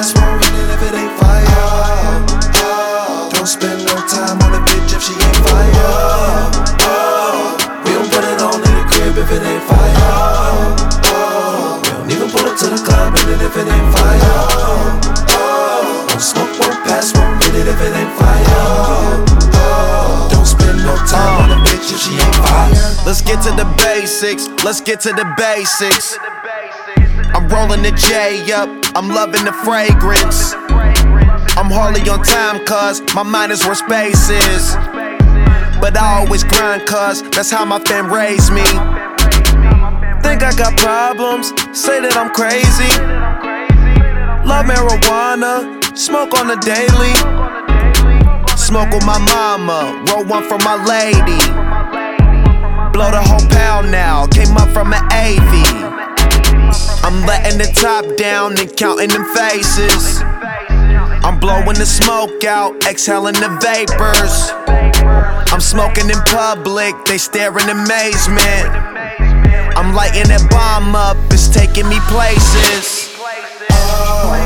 smoke, won't hit it if it ain't fire. Don't spend no time on a bitch if she ain't fire. We don't put it on in the crib if it ain't fire. We don't even pull up to the club, and if it ain't fire. Won't smoke, won't pass, won't hit it if it ain't fire. Don't spend no time on a bitch if she ain't fire. Let's get to the basics. Let's get to the basics. I'm rolling the J up. I'm loving the fragrance. I'm hardly on time, cuz my mind is where space is. But I always grind, cuz that's how my fam raised me. Think I got problems, say that I'm crazy. Love marijuana, smoke on the daily. Smoke with my mama, roll one for my lady. Blow the whole pound now, came up from an AV. Letting the top down and counting them faces. I'm blowing the smoke out, exhaling the vapors. I'm smoking in public, they stare in amazement. I'm lighting that bomb up, it's taking me places. We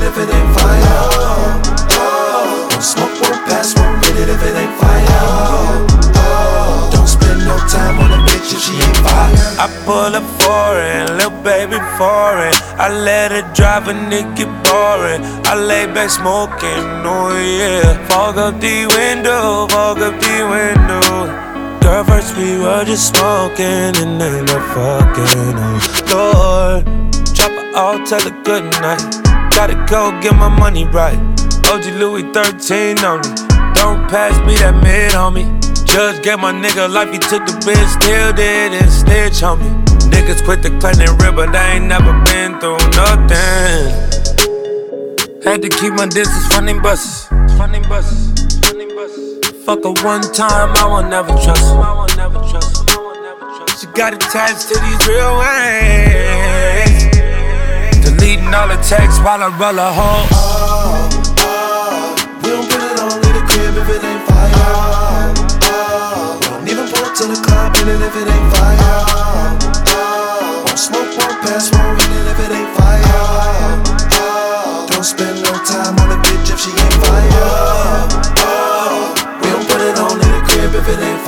the if it ain't fire. Won't smoke, won't pass, won't hit it if it ain't fire. Don't spend no time on a bitch if she ain't fire. I pull up foreign, little baby foreign. I let her drive and it get boring. I lay back smoking, oh yeah. Fog up the window, fog up the window. Girl, first we were just smoking and then no fucking, oh Lord. Drop it all, tell her good night. Gotta go get my money right. OG Louis 13 on me. Don't pass me that mid me. Judge gave my nigga life, he took the bitch, still didn't snitch on me. Niggas quit the and real, but I ain't never been through nothing. Had to keep my distance from them buses. From buses. Fuck her one time, I will never trust her. I will never trust. She got attached to these real ways. Deleting all the texts while I roll a hoe. We don't put it on in the crib if it ain't fire. We don't even pull up to the club, and if it ain't fire. Won't smoke, won't pass, won't hit it if it ain't fire. Don't spend no time on a bitch if she ain't fire. We don't put it on in the crib if it ain't fire.